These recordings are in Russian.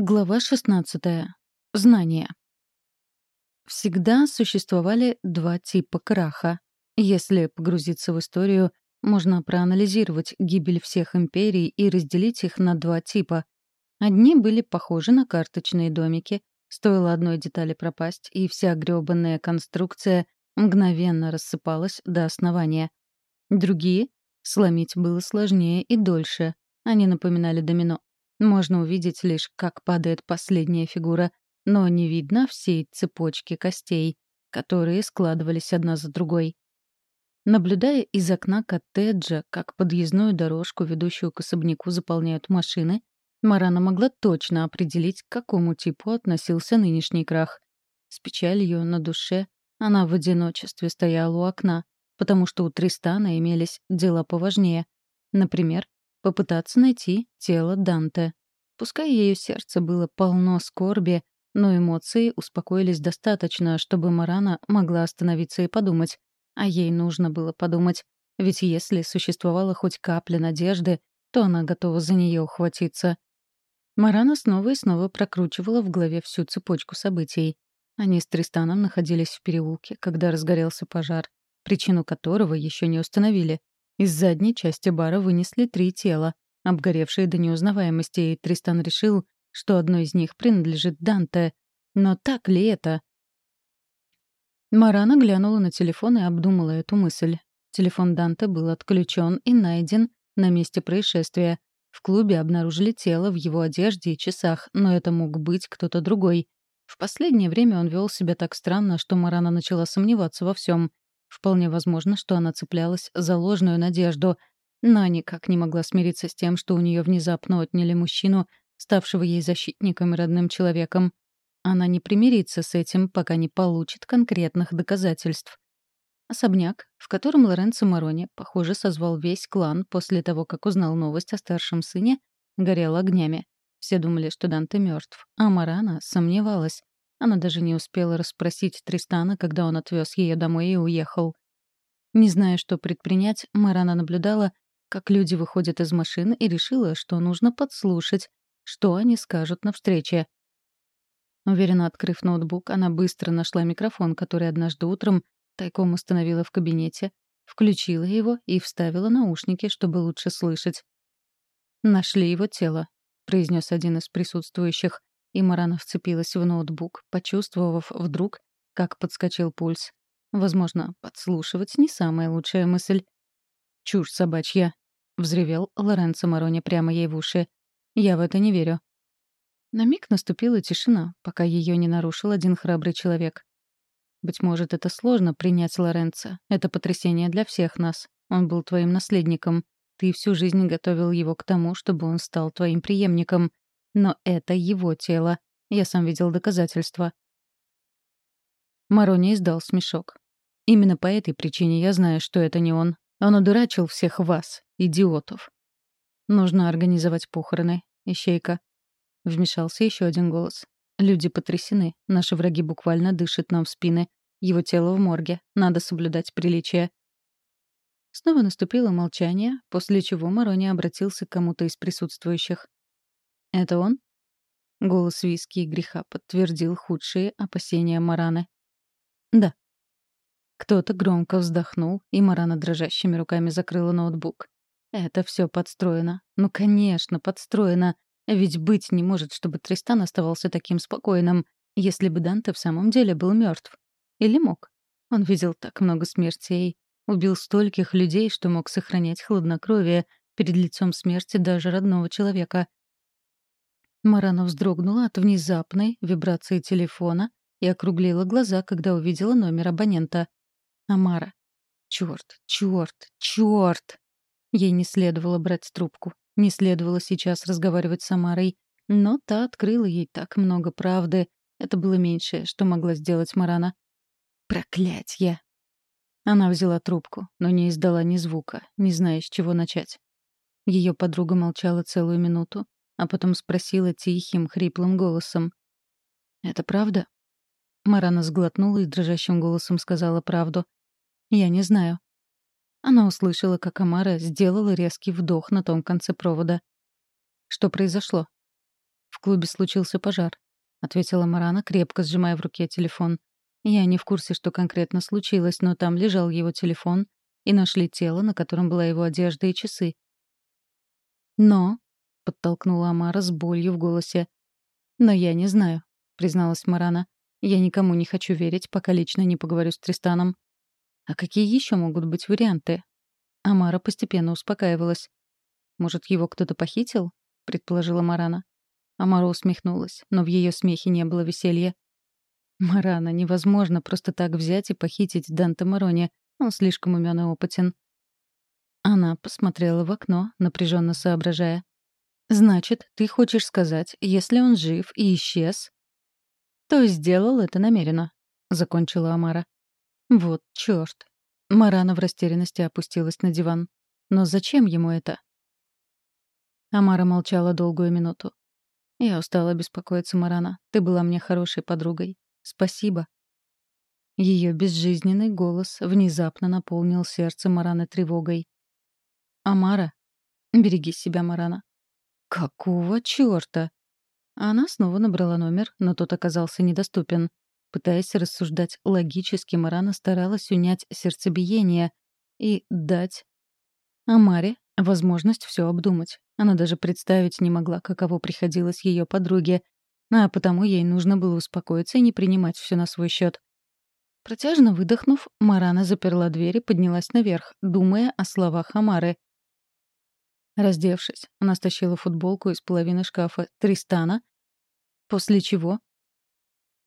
Глава 16. Знания. Всегда существовали два типа краха. Если погрузиться в историю, можно проанализировать гибель всех империй и разделить их на два типа. Одни были похожи на карточные домики, стоило одной детали пропасть, и вся грёбаная конструкция мгновенно рассыпалась до основания. Другие — сломить было сложнее и дольше. Они напоминали домино. Можно увидеть лишь, как падает последняя фигура, но не видно всей цепочки костей, которые складывались одна за другой. Наблюдая из окна коттеджа, как подъездную дорожку, ведущую к особняку, заполняют машины, Марана могла точно определить, к какому типу относился нынешний крах. С печалью на душе она в одиночестве стояла у окна, потому что у Тристана имелись дела поважнее. Например, попытаться найти тело Данте. Пускай ее сердце было полно скорби, но эмоции успокоились достаточно, чтобы Марана могла остановиться и подумать. А ей нужно было подумать. Ведь если существовала хоть капля надежды, то она готова за нее ухватиться. Марана снова и снова прокручивала в голове всю цепочку событий. Они с Тристаном находились в переулке, когда разгорелся пожар, причину которого еще не установили. Из задней части бара вынесли три тела, обгоревшие до неузнаваемости, и Тристан решил, что одно из них принадлежит Данте. Но так ли это? Марана глянула на телефон и обдумала эту мысль. Телефон Данте был отключен и найден на месте происшествия. В клубе обнаружили тело в его одежде и часах, но это мог быть кто-то другой. В последнее время он вел себя так странно, что Марана начала сомневаться во всем. Вполне возможно, что она цеплялась за ложную надежду, но никак не могла смириться с тем, что у нее внезапно отняли мужчину, ставшего ей защитником и родным человеком. Она не примирится с этим, пока не получит конкретных доказательств. Особняк, в котором Лоренцо Морони, похоже, созвал весь клан после того, как узнал новость о старшем сыне, горел огнями. Все думали, что Данте мертв, а Марана сомневалась. Она даже не успела расспросить Тристана, когда он отвез ее домой и уехал. Не зная, что предпринять, Марана наблюдала, как люди выходят из машин, и решила, что нужно подслушать, что они скажут на встрече. Уверенно открыв ноутбук, она быстро нашла микрофон, который однажды утром тайком установила в кабинете, включила его и вставила наушники, чтобы лучше слышать. «Нашли его тело», — произнес один из присутствующих. И Марана вцепилась в ноутбук, почувствовав вдруг, как подскочил пульс. Возможно, подслушивать не самая лучшая мысль. «Чушь собачья!» — взревел Лоренцо Марони прямо ей в уши. «Я в это не верю». На миг наступила тишина, пока ее не нарушил один храбрый человек. «Быть может, это сложно принять Лоренцо. Это потрясение для всех нас. Он был твоим наследником. Ты всю жизнь готовил его к тому, чтобы он стал твоим преемником. Но это его тело. Я сам видел доказательства. Марони издал смешок. Именно по этой причине я знаю, что это не он. Он одурачил всех вас, идиотов. Нужно организовать похороны, ищейка. Вмешался еще один голос. Люди потрясены. Наши враги буквально дышат нам в спины. Его тело в морге. Надо соблюдать приличие. Снова наступило молчание, после чего Марони обратился к кому-то из присутствующих. «Это он?» Голос виски и греха подтвердил худшие опасения Мараны. «Да». Кто-то громко вздохнул, и Марана дрожащими руками закрыла ноутбук. «Это все подстроено. Ну, конечно, подстроено. Ведь быть не может, чтобы Тристан оставался таким спокойным, если бы Данте в самом деле был мертв. Или мог? Он видел так много смертей, убил стольких людей, что мог сохранять хладнокровие перед лицом смерти даже родного человека. Марана вздрогнула от внезапной вибрации телефона и округлила глаза, когда увидела номер абонента. Амара. Чёрт, чёрт, чёрт! Ей не следовало брать трубку. Не следовало сейчас разговаривать с Амарой. Но та открыла ей так много правды. Это было меньшее, что могла сделать Марана. Проклятье! Она взяла трубку, но не издала ни звука, не зная, с чего начать. Ее подруга молчала целую минуту, а потом спросила тихим, хриплым голосом. «Это правда?» Марана сглотнула и дрожащим голосом сказала правду. «Я не знаю». Она услышала, как Амара сделала резкий вдох на том конце провода. «Что произошло?» В клубе случился пожар», — ответила Марана, крепко сжимая в руке телефон. «Я не в курсе, что конкретно случилось, но там лежал его телефон, и нашли тело, на котором была его одежда и часы». «Но», — подтолкнула Амара с болью в голосе. «Но я не знаю», — призналась Марана. «Я никому не хочу верить, пока лично не поговорю с Тристаном». «А какие еще могут быть варианты?» Амара постепенно успокаивалась. «Может, его кто-то похитил?» — предположила Марана. Амара усмехнулась, но в ее смехе не было веселья. «Марана, невозможно просто так взять и похитить Данте Марони. Он слишком умен и опытен». Она посмотрела в окно, напряженно соображая. «Значит, ты хочешь сказать, если он жив и исчез, то сделал это намеренно», — закончила Амара. «Вот чёрт». Марана в растерянности опустилась на диван. «Но зачем ему это?» Амара молчала долгую минуту. «Я устала беспокоиться, Марана. Ты была мне хорошей подругой. Спасибо». Ее безжизненный голос внезапно наполнил сердце Мараны тревогой. «Амара, береги себя, Марана». «Какого чёрта?» Она снова набрала номер, но тот оказался недоступен. Пытаясь рассуждать логически, Марана старалась унять сердцебиение и дать Амаре возможность все обдумать. Она даже представить не могла, каково приходилось ее подруге, а потому ей нужно было успокоиться и не принимать все на свой счет. Протяжно выдохнув, Марана заперла дверь и поднялась наверх, думая о словах Амары. Раздевшись, она стащила футболку из половины шкафа Тристана, после чего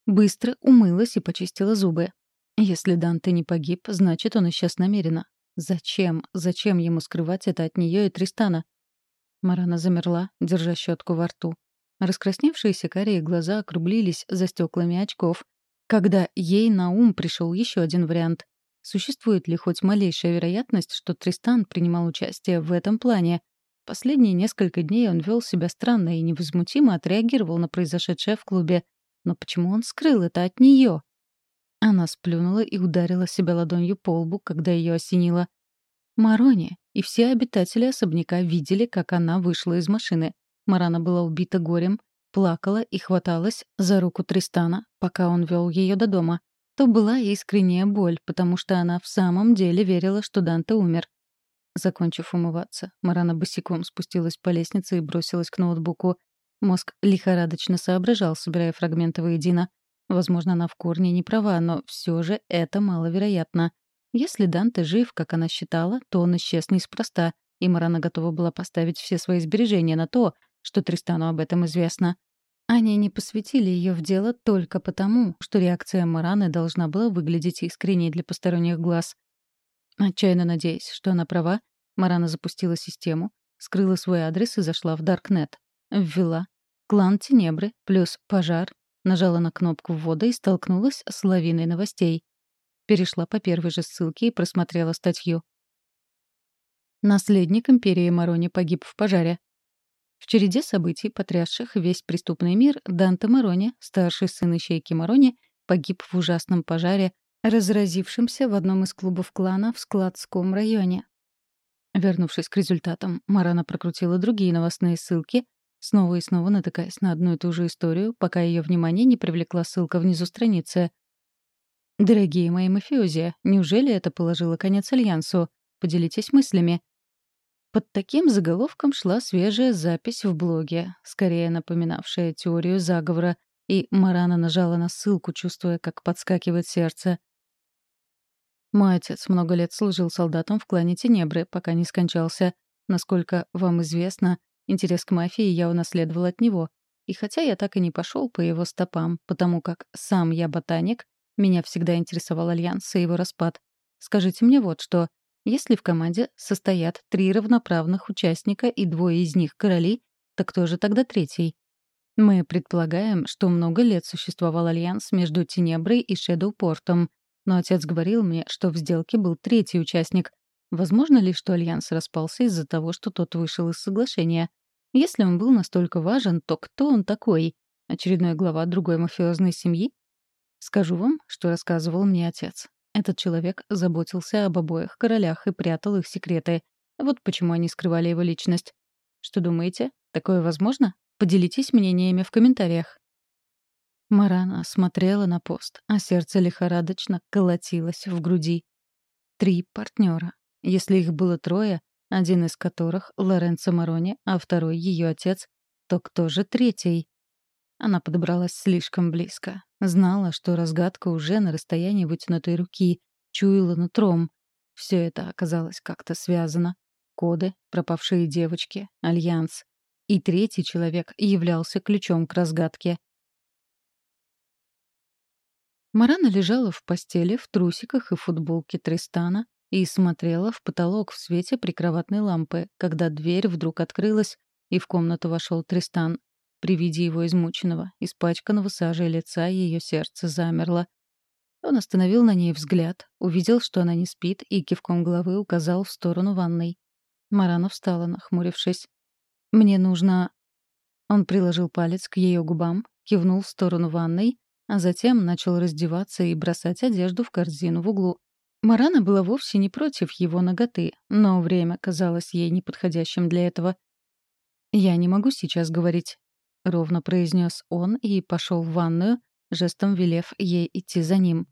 быстро умылась и почистила зубы. Если Данте не погиб, значит, он исчез намеренно. Зачем? Зачем ему скрывать это от нее и Тристана? Марана замерла, держа щетку во рту. Раскрасневшиеся карие глаза округлились за стеклами очков, когда ей на ум пришел еще один вариант. Существует ли хоть малейшая вероятность, что Тристан принимал участие в этом плане? Последние несколько дней он вел себя странно и невозмутимо отреагировал на произошедшее в клубе. Но почему он скрыл это от нее? Она сплюнула и ударила себя ладонью по лбу, когда ее осенило. Марони и все обитатели особняка видели, как она вышла из машины. Марана была убита горем, плакала и хваталась за руку Тристана, пока он вел ее до дома. То была искренняя боль, потому что она в самом деле верила, что Данте умер. Закончив умываться, Марана босиком спустилась по лестнице и бросилась к ноутбуку. Мозг лихорадочно соображал, собирая фрагменты воедино. Возможно, она в корне не права, но все же это маловероятно. Если Данте жив, как она считала, то он исчез неспроста, и Марана готова была поставить все свои сбережения на то, что Тристану об этом известно. Они не посвятили ее в дело только потому, что реакция Мараны должна была выглядеть искренней для посторонних глаз. Отчаянно надеясь, что она права, Марана запустила систему, скрыла свой адрес и зашла в Даркнет. Ввела «Клан Тенебры» плюс «Пожар», нажала на кнопку ввода и столкнулась с лавиной новостей перешла по первой же ссылке и просмотрела статью. Наследник империи Марони погиб в пожаре. В череде событий, потрясших весь преступный мир, Данте Марони, старший сын ищейки Марони, погиб в ужасном пожаре, разразившемся в одном из клубов клана в Складском районе. Вернувшись к результатам, Марана прокрутила другие новостные ссылки, снова и снова натыкаясь на одну и ту же историю, пока ее внимание не привлекла ссылка внизу страницы. Дорогие мои мафиози, неужели это положило конец Альянсу? Поделитесь мыслями. Под таким заголовком шла свежая запись в блоге, скорее напоминавшая теорию заговора, и Марана нажала на ссылку, чувствуя, как подскакивает сердце. Мой отец много лет служил солдатом в клане Тенебры, пока не скончался. Насколько вам известно, интерес к мафии я унаследовал от него. И хотя я так и не пошел по его стопам, потому как сам я ботаник, меня всегда интересовал альянс и его распад. Скажите мне вот что. Если в команде состоят три равноправных участника и двое из них короли, то кто же тогда третий? Мы предполагаем, что много лет существовал альянс между Тенеброй и Шэдоупортом, но отец говорил мне, что в сделке был третий участник. Возможно ли, что альянс распался из-за того, что тот вышел из соглашения? Если он был настолько важен, то кто он такой? Очередной глава другой мафиозной семьи? Скажу вам, что рассказывал мне отец. Этот человек заботился об обоих королях и прятал их секреты. Вот почему они скрывали его личность. Что думаете, такое возможно? Поделитесь мнениями в комментариях. Марана смотрела на пост, а сердце лихорадочно колотилось в груди. Три партнера. Если их было трое, один из которых — Лоренцо Марони, а второй — ее отец, то кто же третий? Она подобралась слишком близко. Знала, что разгадка уже на расстоянии вытянутой руки, чуяла нутром. Все это оказалось как-то связано. Коды, пропавшие девочки, альянс. И третий человек являлся ключом к разгадке. Марана лежала в постели в трусиках и футболке Тристана и смотрела в потолок в свете прикроватной лампы, когда дверь вдруг открылась, и в комнату вошел Тристан. При виде его измученного, испачканного сажей лица ее сердце замерло. Он остановил на ней взгляд, увидел, что она не спит, и кивком головы указал в сторону ванной. Марана встала, нахмурившись. «Мне нужно...» Он приложил палец к ее губам, кивнул в сторону ванной, а затем начал раздеваться и бросать одежду в корзину в углу. Марана была вовсе не против его ноготы, но время казалось ей неподходящим для этого. «Я не могу сейчас говорить», — ровно произнес он и пошел в ванную, жестом велев ей идти за ним.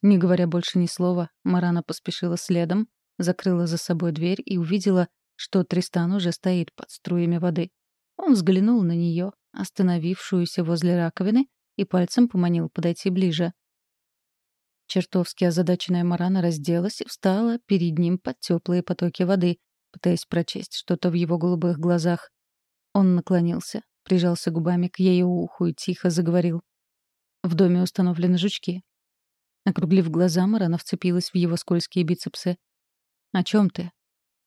Не говоря больше ни слова, Марана поспешила следом, закрыла за собой дверь и увидела, что Тристан уже стоит под струями воды. Он взглянул на нее, остановившуюся возле раковины, и пальцем поманил подойти ближе. Чертовски озадаченная Марана разделась и встала перед ним под теплые потоки воды, пытаясь прочесть что-то в его голубых глазах. Он наклонился, прижался губами к ее уху и тихо заговорил. В доме установлены жучки. Округлив глаза, Марана вцепилась в его скользкие бицепсы. «О чем ты?»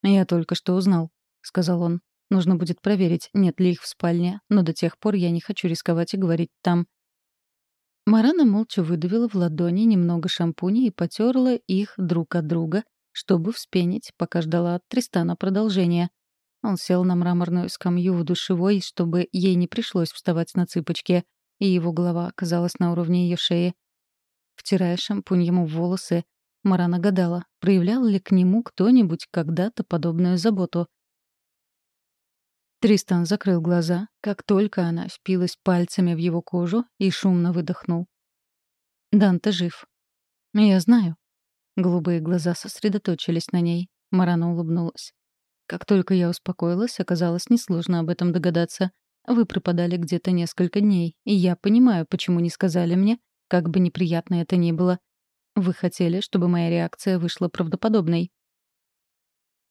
«Я только что узнал», — сказал он. «Нужно будет проверить, нет ли их в спальне, но до тех пор я не хочу рисковать и говорить там. Марана молча выдавила в ладони немного шампуня и потерла их друг от друга, чтобы вспенить, пока ждала от Тристана продолжения. Он сел на мраморную скамью в душевой, чтобы ей не пришлось вставать на цыпочки, и его голова оказалась на уровне ее шеи. Втирая шампунь ему в волосы, Марана гадала, проявлял ли к нему кто-нибудь когда-то подобную заботу. Тристан закрыл глаза, как только она впилась пальцами в его кожу и шумно выдохнул. «Данте жив». «Я знаю». Голубые глаза сосредоточились на ней. Марана улыбнулась. «Как только я успокоилась, оказалось несложно об этом догадаться. Вы пропадали где-то несколько дней, и я понимаю, почему не сказали мне, как бы неприятно это ни было. Вы хотели, чтобы моя реакция вышла правдоподобной.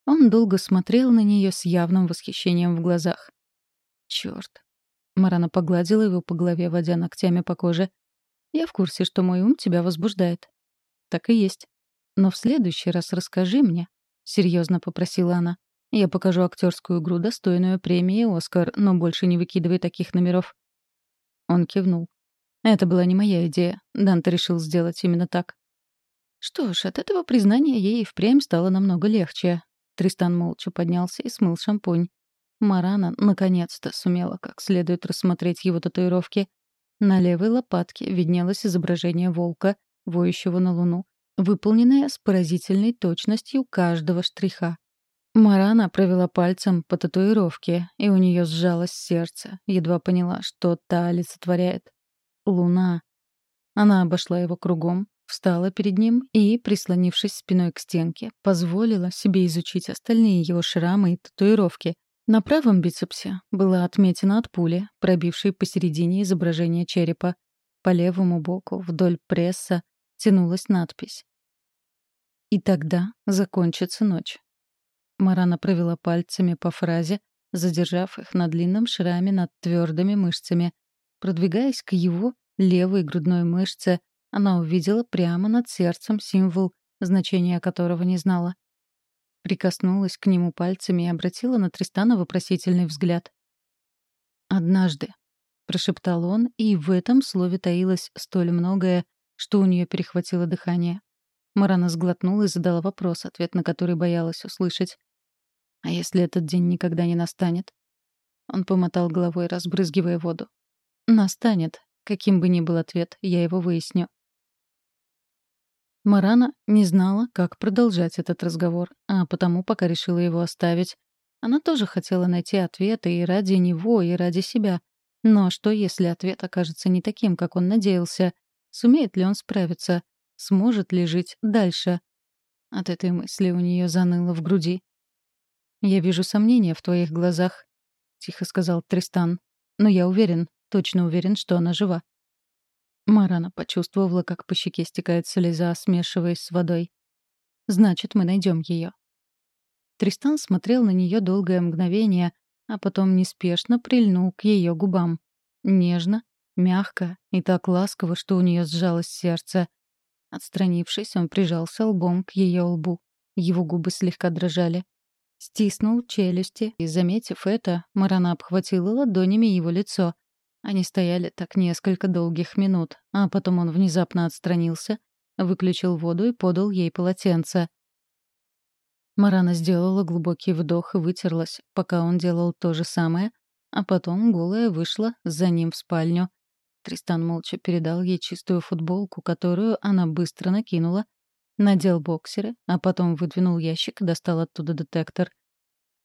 Он долго смотрел на нее с явным восхищением в глазах. Черт! Марана погладила его по голове, водя ногтями по коже. «Я в курсе, что мой ум тебя возбуждает». «Так и есть. Но в следующий раз расскажи мне», — серьезно попросила она. «Я покажу актерскую игру, достойную премии «Оскар», но больше не выкидывай таких номеров». Он кивнул. Это была не моя идея. Данте решил сделать именно так. Что ж, от этого признания ей и впрямь стало намного легче. Тристан молча поднялся и смыл шампунь. Марана наконец-то сумела как следует рассмотреть его татуировки. На левой лопатке виднелось изображение волка, воющего на луну, выполненное с поразительной точностью каждого штриха. Марана провела пальцем по татуировке, и у нее сжалось сердце, едва поняла, что та олицетворяет. Луна. Она обошла его кругом, встала перед ним и, прислонившись спиной к стенке, позволила себе изучить остальные его шрамы и татуировки. На правом бицепсе была отметина от пули, пробившей посередине изображение черепа. По левому боку, вдоль пресса, тянулась надпись. «И тогда закончится ночь». Марана провела пальцами по фразе, задержав их на длинном шраме над твердыми мышцами. Продвигаясь к его левой грудной мышце, она увидела прямо над сердцем символ, значения которого не знала. Прикоснулась к нему пальцами и обратила на Тристана вопросительный взгляд. «Однажды», — прошептал он, и в этом слове таилось столь многое, что у нее перехватило дыхание. Марана сглотнула и задала вопрос, ответ на который боялась услышать. «А если этот день никогда не настанет?» Он помотал головой, разбрызгивая воду. «Настанет. Каким бы ни был ответ, я его выясню. Марана не знала, как продолжать этот разговор, а потому пока решила его оставить. Она тоже хотела найти ответы и ради него, и ради себя. Но что, если ответ окажется не таким, как он надеялся? Сумеет ли он справиться? Сможет ли жить дальше? От этой мысли у нее заныло в груди. «Я вижу сомнения в твоих глазах», — тихо сказал Тристан. «Но я уверен, точно уверен, что она жива». Марана почувствовала, как по щеке стекает слеза, смешиваясь с водой. «Значит, мы найдем ее. Тристан смотрел на нее долгое мгновение, а потом неспешно прильнул к ее губам. Нежно, мягко и так ласково, что у нее сжалось сердце. Отстранившись, он прижался лбом к ее лбу. Его губы слегка дрожали. Стиснул челюсти, и, заметив это, Марана обхватила ладонями его лицо. Они стояли так несколько долгих минут, а потом он внезапно отстранился, выключил воду и подал ей полотенце. Марана сделала глубокий вдох и вытерлась, пока он делал то же самое, а потом голая вышла за ним в спальню. Тристан молча передал ей чистую футболку, которую она быстро накинула, надел боксеры, а потом выдвинул ящик и достал оттуда детектор.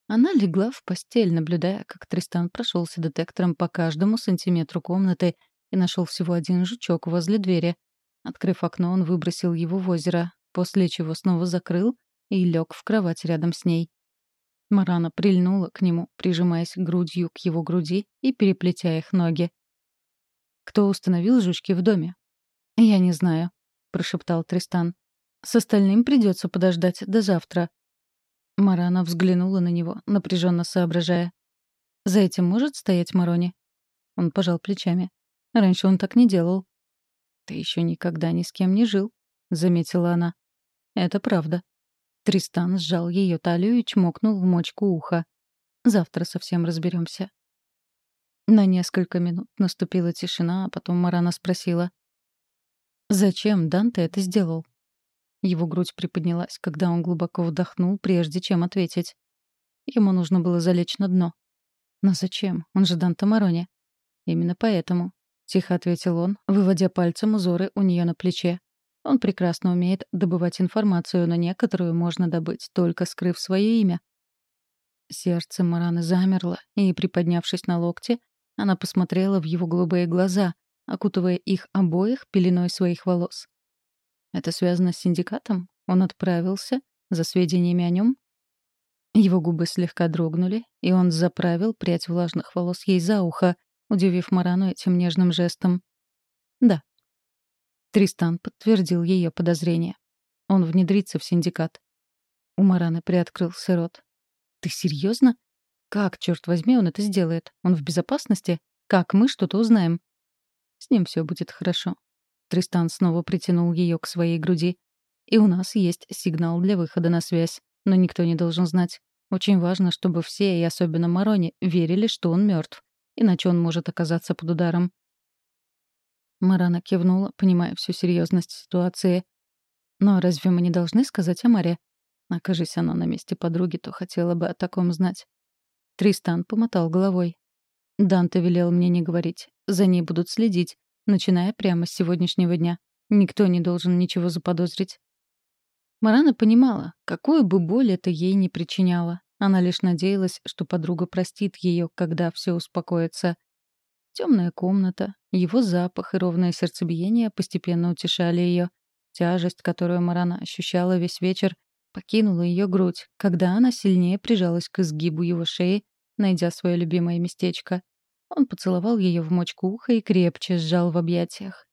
Она легла в постель, наблюдая, как Тристан прошелся детектором по каждому сантиметру комнаты и нашел всего один жучок возле двери. Открыв окно, он выбросил его в озеро, после чего снова закрыл и лег в кровать рядом с ней. Марана прильнула к нему, прижимаясь грудью к его груди и переплетя их ноги. «Кто установил жучки в доме?» «Я не знаю», — прошептал Тристан. «С остальным придется подождать до завтра». Марана взглянула на него, напряженно соображая. «За этим может стоять Марони?» Он пожал плечами. «Раньше он так не делал». «Ты еще никогда ни с кем не жил», — заметила она. «Это правда», Тристан сжал ее талию и чмокнул в мочку уха. «Завтра совсем разберемся. На несколько минут наступила тишина, а потом Марана спросила. «Зачем Данте это сделал?» Его грудь приподнялась, когда он глубоко вдохнул, прежде чем ответить. Ему нужно было залечь на дно. «Но зачем? Он же Данте Марони». «Именно поэтому», — тихо ответил он, выводя пальцем узоры у нее на плече. Он прекрасно умеет добывать информацию, но некоторую можно добыть, только скрыв свое имя. Сердце Мараны замерло, и, приподнявшись на локте, она посмотрела в его голубые глаза, окутывая их обоих пеленой своих волос. Это связано с синдикатом? Он отправился за сведениями о нем? Его губы слегка дрогнули, и он заправил прядь влажных волос ей за ухо, удивив Марану этим нежным жестом. «Да», Тристан подтвердил ее подозрение. Он внедрится в синдикат. У Мараны приоткрылся рот. «Ты серьезно? Как, черт возьми, он это сделает? Он в безопасности? Как мы что-то узнаем?» «С ним все будет хорошо». Тристан снова притянул ее к своей груди. «И у нас есть сигнал для выхода на связь, но никто не должен знать. Очень важно, чтобы все, и особенно Марони, верили, что он мертв. Иначе он может оказаться под ударом. Марана кивнула, понимая всю серьезность ситуации. «Но разве мы не должны сказать о Маре?» Окажись она на месте подруги, то хотела бы о таком знать. Тристан помотал головой. Данте велел мне не говорить. За ней будут следить, начиная прямо с сегодняшнего дня. Никто не должен ничего заподозрить. Марана понимала, какую бы боль это ей не причиняло. Она лишь надеялась, что подруга простит ее, когда все успокоится. Темная комната, его запах и ровное сердцебиение постепенно утешали ее. Тяжесть, которую Марана ощущала весь вечер, покинула ее грудь, когда она сильнее прижалась к изгибу его шеи, найдя свое любимое местечко. Он поцеловал ее в мочку уха и крепче сжал в объятиях.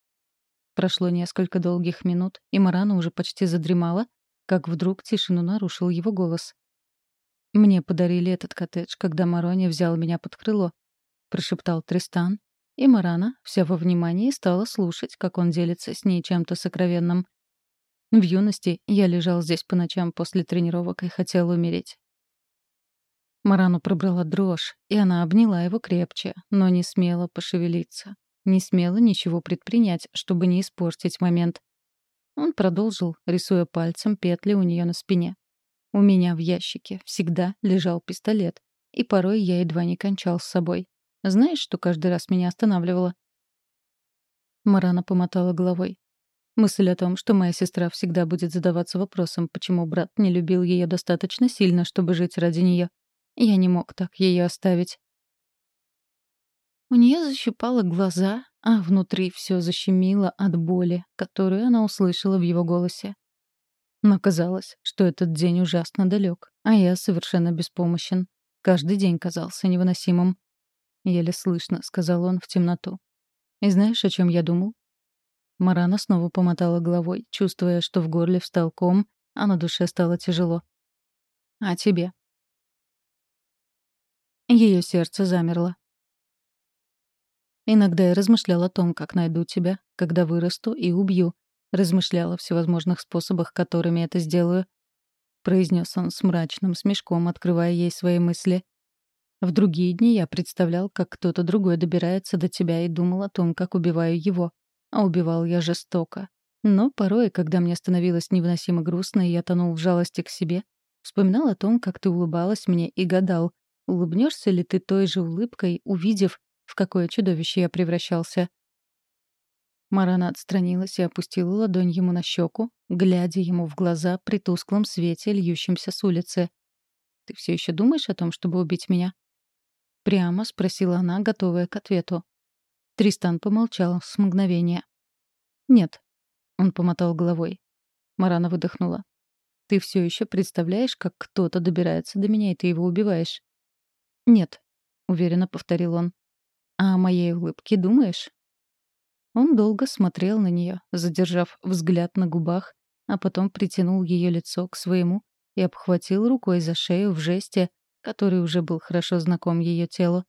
Прошло несколько долгих минут, и Марана уже почти задремала, как вдруг тишину нарушил его голос. «Мне подарили этот коттедж, когда Марони взял меня под крыло прошептал Тристан, и Марана, вся во внимании, стала слушать, как он делится с ней чем-то сокровенным. В юности я лежал здесь по ночам после тренировок и хотел умереть. Марану пробрала дрожь, и она обняла его крепче, но не смела пошевелиться. Не смела ничего предпринять, чтобы не испортить момент. Он продолжил, рисуя пальцем петли у нее на спине. У меня в ящике всегда лежал пистолет, и порой я едва не кончал с собой. Знаешь, что каждый раз меня останавливало?» Марана помотала головой. Мысль о том, что моя сестра всегда будет задаваться вопросом, почему брат не любил ее достаточно сильно, чтобы жить ради нее. Я не мог так ее оставить. У нее защипало глаза, а внутри все защемило от боли, которую она услышала в его голосе. Но казалось, что этот день ужасно далек, а я совершенно беспомощен. Каждый день казался невыносимым. Еле слышно, сказал он в темноту. И знаешь, о чем я думал? Марана снова помотала головой, чувствуя, что в горле встал ком, а на душе стало тяжело. «А тебе?» Ее сердце замерло. Иногда я размышлял о том, как найду тебя, когда вырасту и убью. Размышлял о всевозможных способах, которыми это сделаю. Произнес он с мрачным смешком, открывая ей свои мысли. В другие дни я представлял, как кто-то другой добирается до тебя и думал о том, как убиваю его. А убивал я жестоко. Но порой, когда мне становилось невыносимо грустно, и я тонул в жалости к себе, вспоминал о том, как ты улыбалась мне и гадал, улыбнешься ли ты той же улыбкой, увидев, в какое чудовище я превращался. Марана отстранилась и опустила ладонь ему на щеку, глядя ему в глаза при тусклом свете, льющемся с улицы. «Ты все еще думаешь о том, чтобы убить меня?» Прямо спросила она, готовая к ответу. Тристан помолчал с мгновения. «Нет». Он помотал головой. Марана выдохнула. «Ты все еще представляешь, как кто-то добирается до меня, и ты его убиваешь?» «Нет», — уверенно повторил он. «А о моей улыбке думаешь?» Он долго смотрел на нее, задержав взгляд на губах, а потом притянул ее лицо к своему и обхватил рукой за шею в жесте, который уже был хорошо знаком ее телу.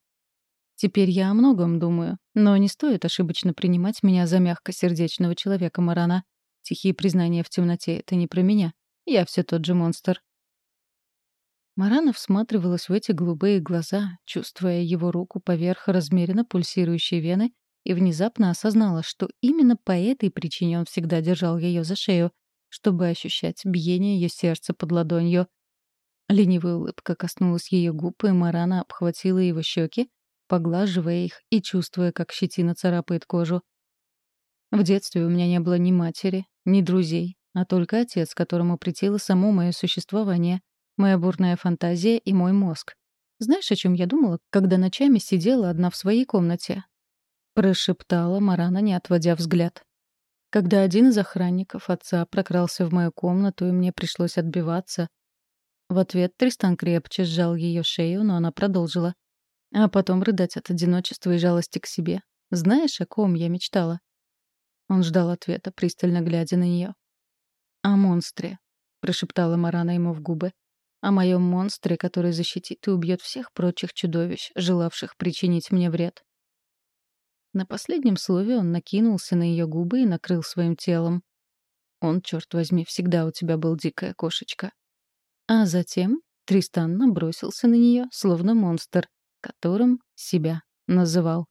Теперь я о многом думаю, но не стоит ошибочно принимать меня за мягкосердечного человека Марана. Тихие признания в темноте — это не про меня. Я все тот же монстр. Марана всматривалась в эти голубые глаза, чувствуя его руку поверх размеренно пульсирующей вены, и внезапно осознала, что именно по этой причине он всегда держал ее за шею, чтобы ощущать биение ее сердца под ладонью. Ленивая улыбка коснулась ее губ, и Марана обхватила его щеки, поглаживая их и чувствуя, как щетина царапает кожу. В детстве у меня не было ни матери, ни друзей, а только отец, которому претило само мое существование, моя бурная фантазия и мой мозг. Знаешь, о чем я думала, когда ночами сидела одна в своей комнате? Прошептала Марана, не отводя взгляд. Когда один из охранников отца прокрался в мою комнату, и мне пришлось отбиваться. В ответ Тристан крепче сжал ее шею, но она продолжила а потом рыдать от одиночества и жалости к себе. Знаешь, о ком я мечтала? Он ждал ответа, пристально глядя на нее. «О монстре», — прошептала Марана ему в губы. «О моем монстре, который защитит и убьет всех прочих чудовищ, желавших причинить мне вред». На последнем слове он накинулся на ее губы и накрыл своим телом. Он, черт возьми, всегда у тебя был дикая кошечка. А затем Тристан набросился на нее, словно монстр, которым себя называл.